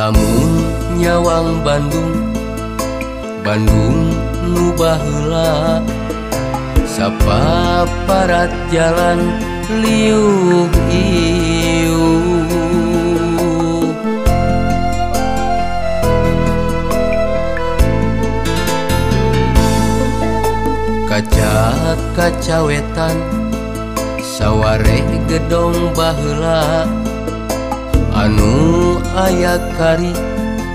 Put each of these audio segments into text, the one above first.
lamun nyawang Bandung. Bandung nubahla sapa parat jalan liu kaca kacawetan sawware gedong Balah anu aya kari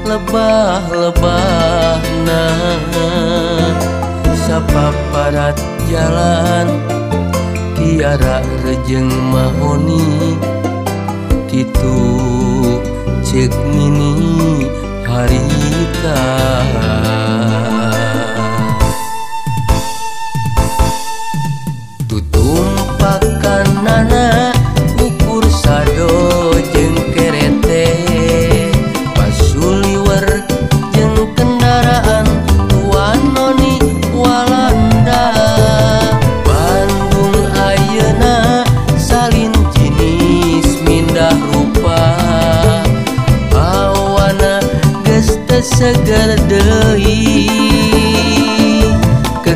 lebah-lebah nasapaparat jalan tiara rejeng mahoni. segala deui ke